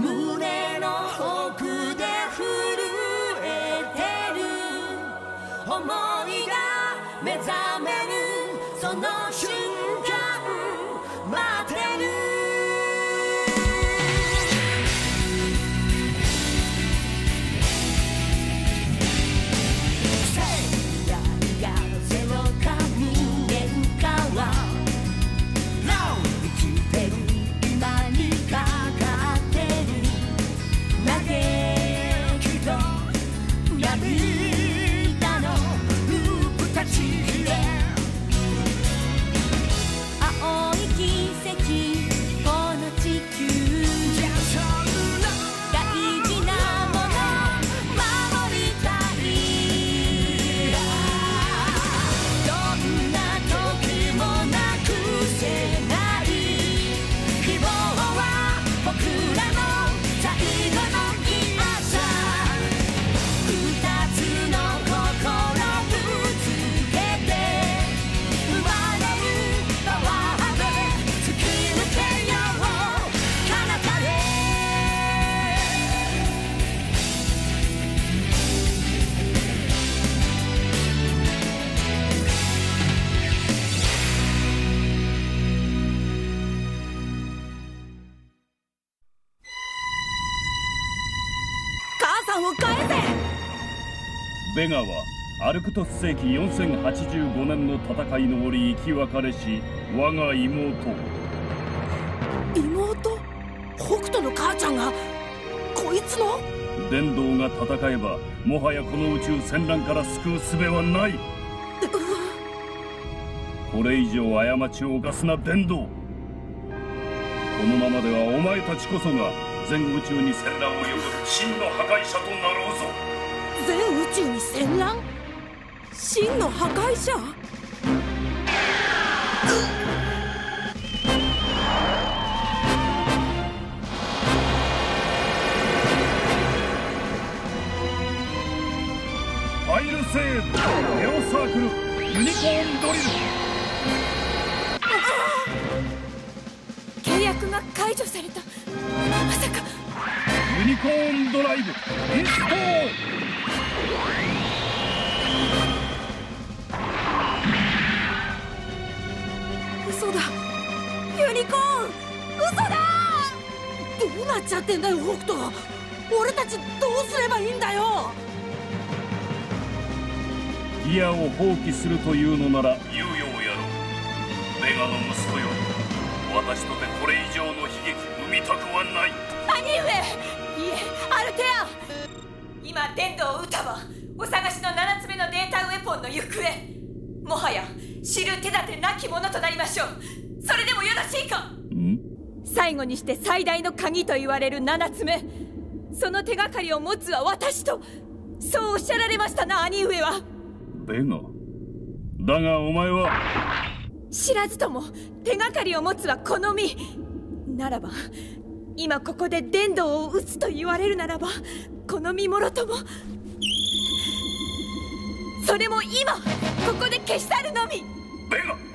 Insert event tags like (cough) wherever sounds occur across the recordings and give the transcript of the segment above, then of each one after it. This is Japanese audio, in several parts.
胸の奥母さんを返せ！ベガはアルクトス世紀4085年の戦いの折生き別れし我が妹。妹？北斗の母ちゃんがこいつの？伝道が戦えばもはやこの宇宙戦乱から救う術はない。これ以上過ちを犯すな伝道。このままではお前たちこそが全宇宙に戦乱を呼ぶ真の破壊者となろうぞ。全宇宙に戦乱？真の破壊者？ファイルセーブネオサークルユニコーンドリルコーンドライブインストー。ル嘘だ。ユニコーン嘘だ。どうなっちゃってんだよ北斗。俺たちどうすればいいんだよ。ギアを放棄するというのなら猶予をやろう。ベガの息子よ私とてこれ以上の悲劇生みたくはない。兄上いえアルテア今伝道歌はお探しの7つ目のデータウェポンの行方。もはや知る手立てなきものとなりましょう。それでもよろしいか。ん？最後にして最大の鍵と言われる7つ目。その手がかりを持つは私と。そうおっしゃられましたな兄上は。ベガだがお前は知らずとも手がかりを持つはこの身ならば今ここで伝道を打つと言われるならばこの身もろとも。それも今ここで消し去るのみ。ベガ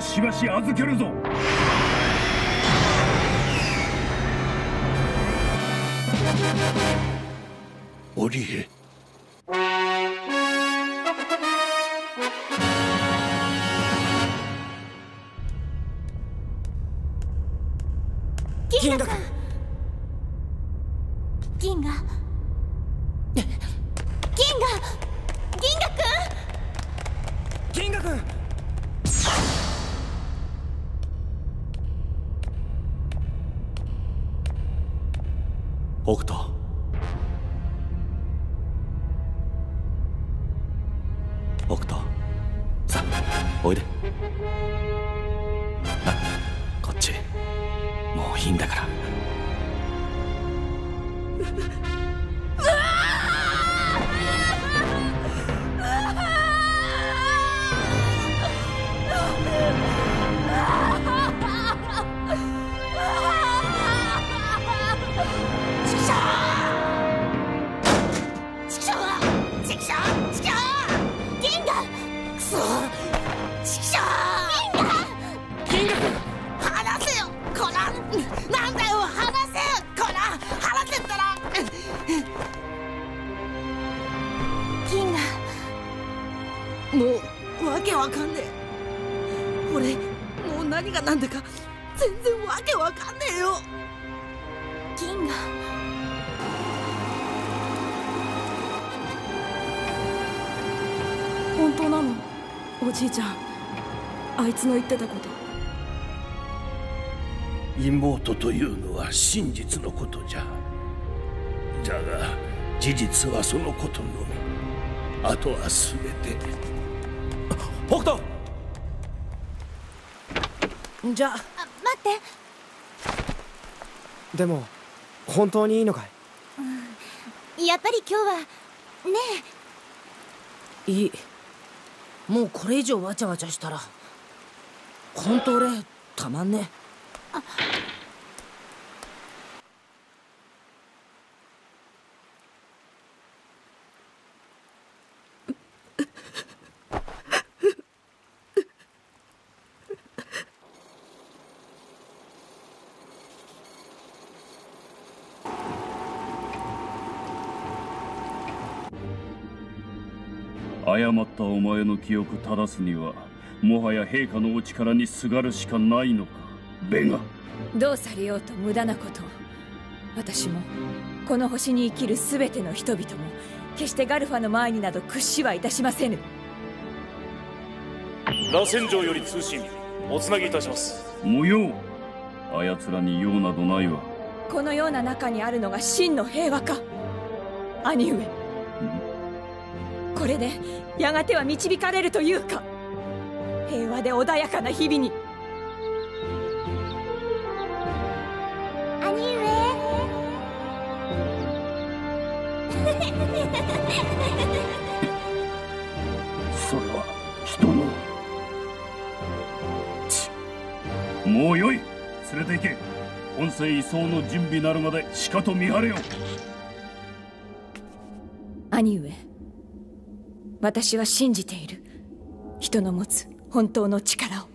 しばし預けるぞ。オリエ銀河銀河。銀河。銀河くん銀河君北斗。つの言ってたこと。妹というのは真実のことじゃ。だが事実はそのことのみ。あとは全て。北斗！じゃあ。あ待って。でも本当にいいのかい？やっぱり今日はねいい。もうこれ以上わちゃわちゃしたら本当俺たまんね誤ったお前の記憶正すにはもはや陛下のお力にすがるしかないのか。ベガ。どうされようと無駄なこと。を私もこの星に生きる全ての人々も決してガルファの前になど屈しはいたしませぬ。螺旋城より通信おつなぎいたします。無用。あやつらに用などないわ。このような中にあるのが真の平和か。兄上。これでやがては導かれるというか平和で穏やかな日々に。兄上。それは人の。ちもうよい。連れて行け。本世移送の準備なるまでしかと見張れよ。兄上。私は信じている。人の持つ本当の力を。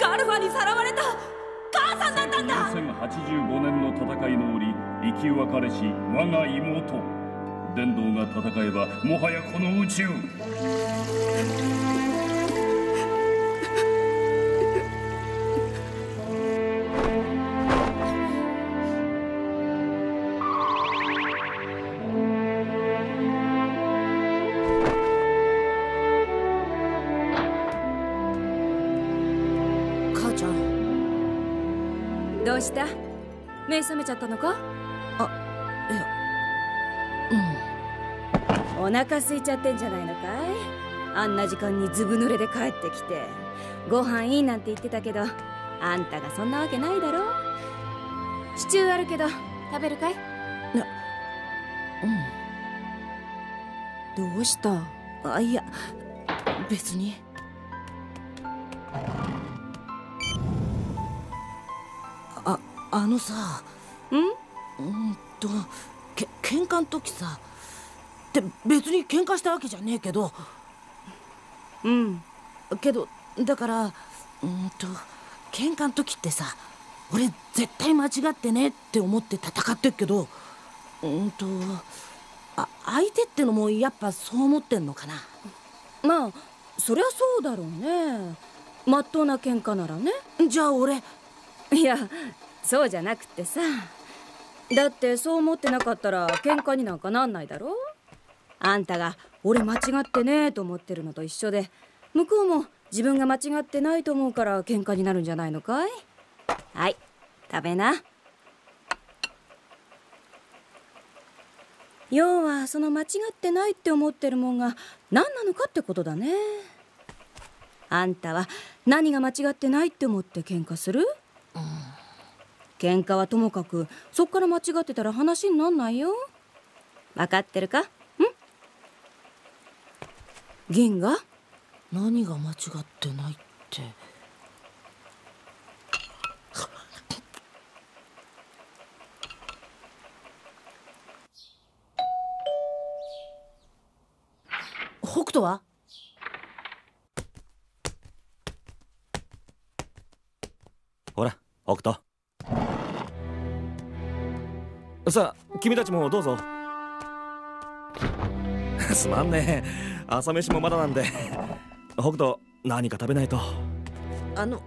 ガルファにさらわれた。母さんだったんだ。2085年の戦いの折生き別れし我が妹。伝道が戦えばもはやこの宇宙。した目覚めちゃったのか？いや。お腹空いちゃってんじゃないのかい？あんな時間にずぶ濡れで帰ってきて。ご飯いいなんて言ってたけどあんたがそんなわけないだろ。シチューあるけど食べるかい？どうした？あいや別にああのさん？うんとけ喧嘩の時さって別に喧嘩したわけじゃねえけど。うん。けどだからうんと喧嘩の時ってさ俺絶対間違ってねって思って戦ってっけどうんとあ相手ってのもやっぱそう思ってんのかな。まあそりゃそうだろうね。まっとうな喧嘩ならね。じゃあ俺。いやそうじゃなくてさ。だってそう思ってなかったら喧嘩になんかなんないだろ？あんたが俺間違ってねえと思ってるのと一緒で向こうも自分が間違ってないと思うから喧嘩になるんじゃないのかい？はい食べな。要はその間違ってないって思ってるもんが何なのかってことだね。あんたは何が間違ってないって思って喧嘩する？喧嘩はともかくそっから間違ってたら話になんないよ。分かってるか？うん？銀が何が間違ってないって。北斗は？ほら北斗。さあ君たちもどうぞ。(laughs) すまんね。朝飯もまだなんで。北斗何か食べないと。あのあ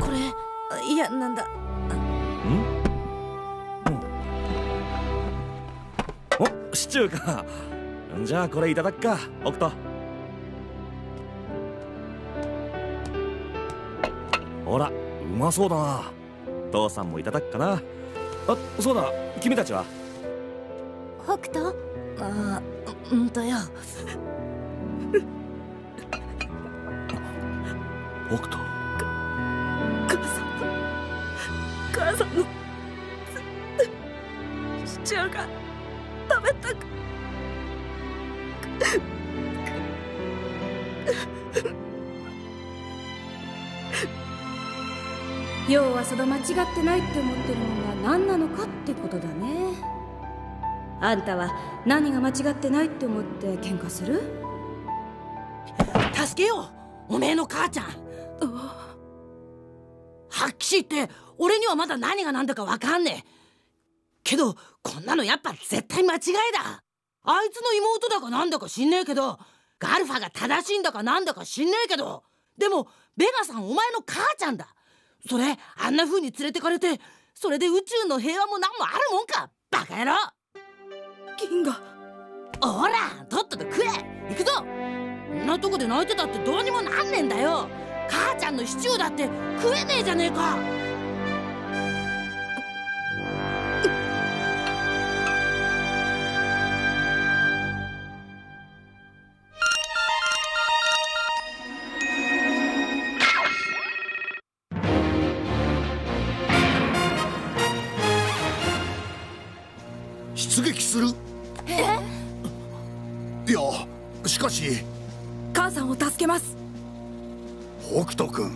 これいやなんだ。おシチューか。じゃあこれいただくか北斗。ほらうまそうだな。父さんもいただくかなあそうだ。君たちは？北斗？あうんとよ。北斗？要はその間違ってないって思ってるのが何なのかってことだね。あんたは何が間違ってないって思って喧嘩する？助けようおめえの母ちゃん。はっきり言って俺にはまだ何が何だかわかんねえ。けどこんなのやっぱ絶対間違いだ。あいつの妹だかなんだか知んねえけどガルファが正しいんだかなんだか知んねえけど。でもベガさんお前の母ちゃんだ。それあんな風に連れてかれてそれで宇宙の平和も何もあるもんかバカ野郎。銀河。ほらとっとと食え。行くぞ。んなとこで泣いてたってどうにもなんねえんだよ。母ちゃんのシチューだって食えねえじゃねえかしかし母さんを助けます。北斗君。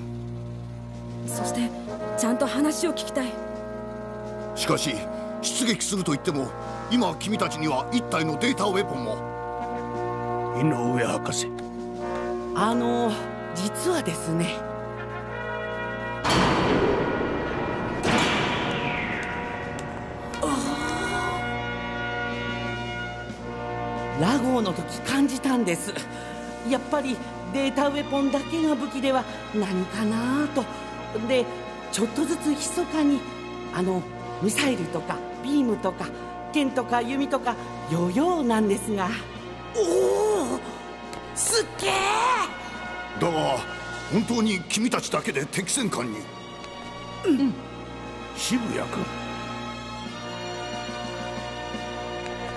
そしてちゃんと話を聞きたい。しかし出撃すると言っても今君たちには一体のデータウェポンも井上博士。あの実はですね。ラゴーの時感じたんです。やっぱりデータウェポンだけが武器では何かなと。でちょっとずつ密かにあのミサイルとかビームとか剣とか弓とかヨーヨーなんですが。おおすっげえだが本当に君たちだけで敵戦艦に。うん。渋谷君。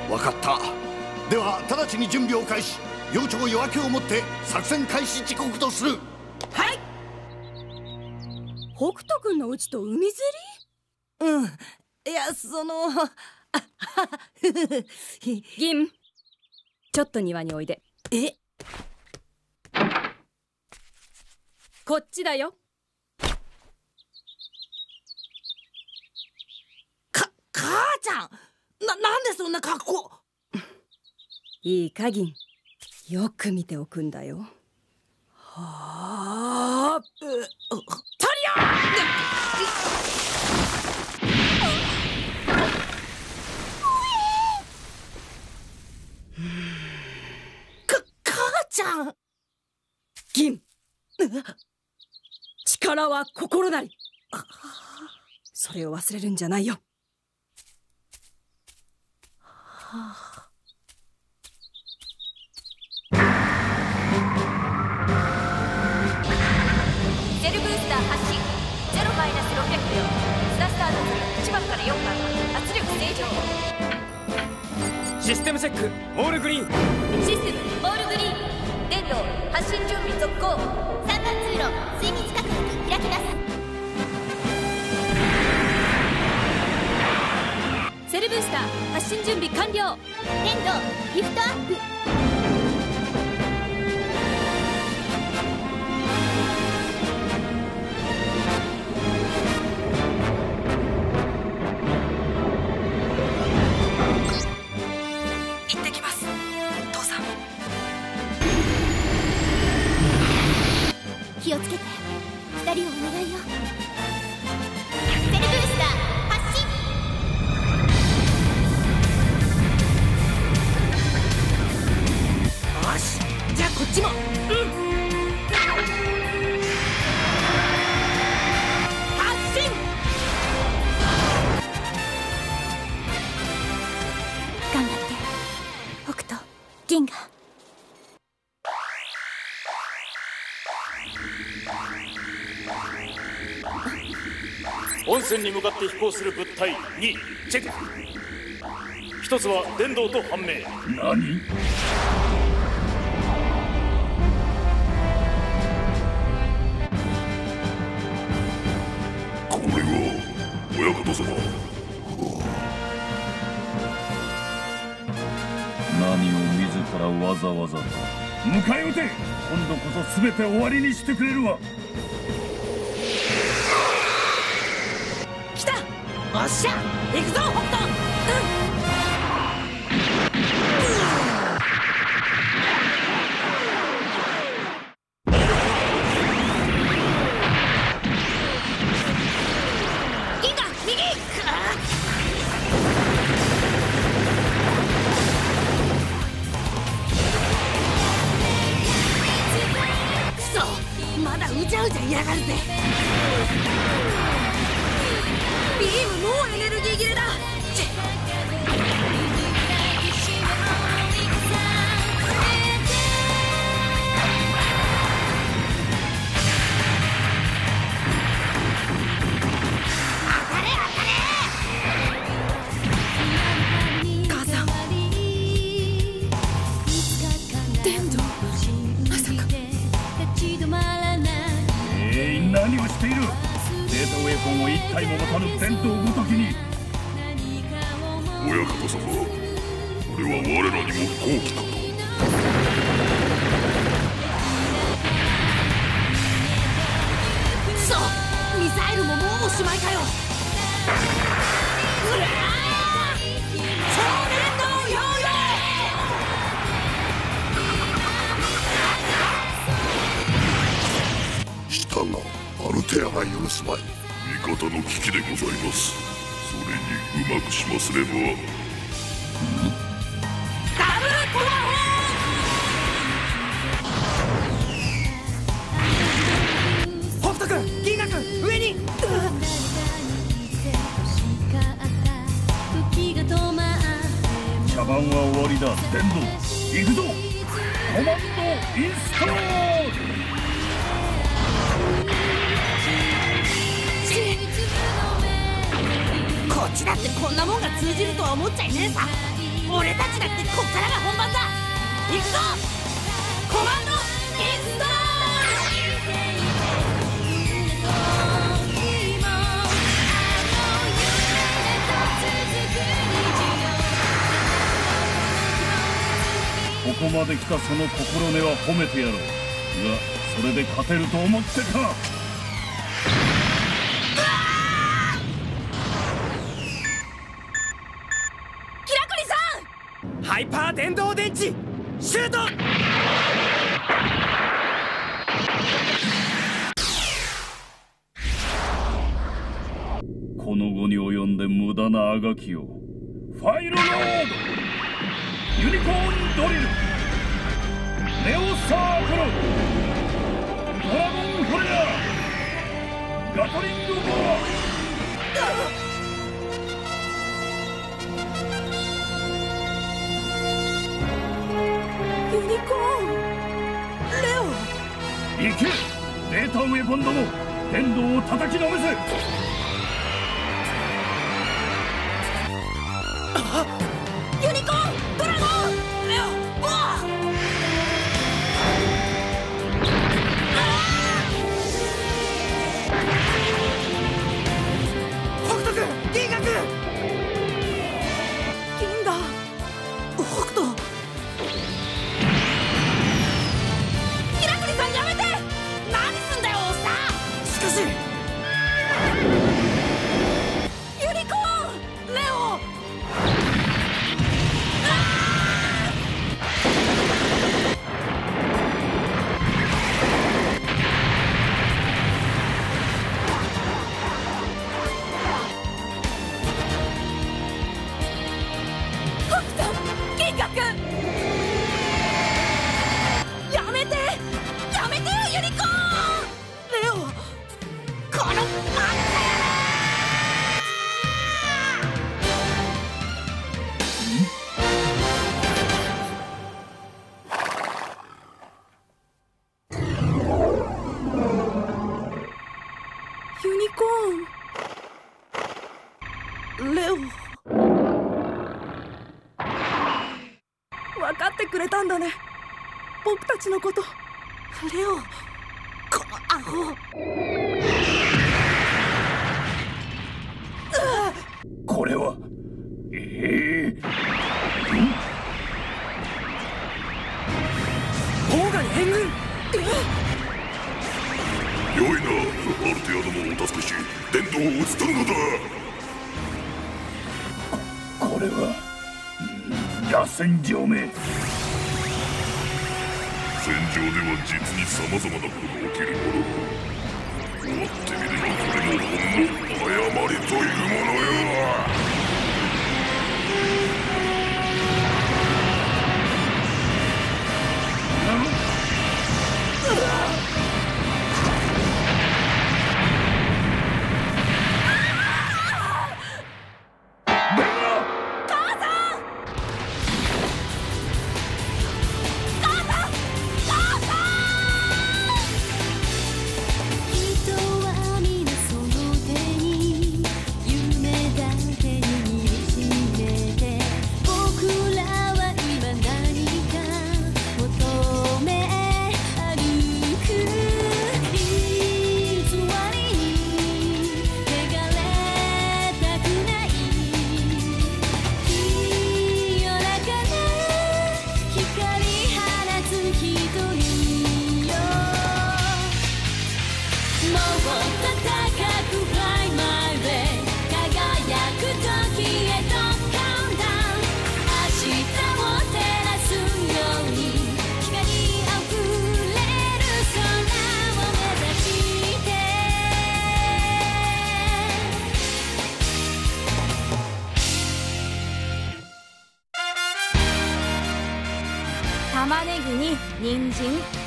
分かったでは直ちに準備を開始。幼鳥夜明けをもって作戦開始時刻とする。はい。北斗君のうちと海釣り？うん。いやその (laughs) 銀。ちょっと庭においで。え？こっちだよ。か母ちゃん！ななんでそんな格好？いいか銀よく見ておくんだよ。はあトリオか母ちゃん。銀。力は心なり。それを忘れるんじゃないよ。セルスター発進0マイナス600秒スラスターノズル1番から4番圧力正常システムチェックオールグリーン。システムオールグリーン。電動発進準備続行3番通路水密隔壁開きますセルブースター発進準備完了。電動リフトアップ。温泉に向かって飛行する物体にチェック。一つは電動と判明。何？これは親方様。何を自らわざわざと。迎え撃て。今度こそ全て終わりにしてくれるわおっしゃ行くぞ北斗銀ザイルももうおしまいかよ。うらー超電動ヨーヨしたがアルテアが許すまい。味方の危機でございます。それにうまくしますれば。伝道行くぞ。コマンドインストール。こっちだってこんなもんが通じるとは思っちゃいねえさ。俺たちだってこっからが本番だ。行くぞ。コマンドインストール。こまで来たその心根は褒めてやろう。がそれで勝てると思ってかキラクリさん！ハイパー電動電池！シュート！この後に及んで無駄なあがきを。ファイルロードユニコーンドリル。ネオサークル。ドラゴンフレア。ガトリングボユニコーンレオア行け。データウェポンども。電動を叩きのめせちのこと。レオこのアホ。これは？ええ？オーガに変軍。良いなアルテアどもをお助けし伝道を討ち取るのだ。これはうん螺旋状め戦場では実に様々なことが起きるもの。終わってみればこれもほんの誤りというものよ。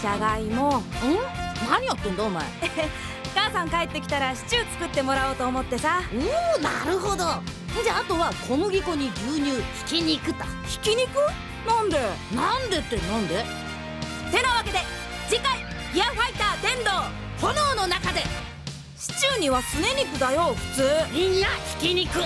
ゃがいもん？何やってんだお前？(laughs) 母さん帰ってきたらシチュー作ってもらおうと思ってさ。おおなるほど。じゃああとは小麦粉に牛乳ひき肉だ。ひき肉？なんで？なんでってなんで？てなわけで次回「ギアファイター天童炎の中で。シチューにはすね肉だよ普通。いやひき肉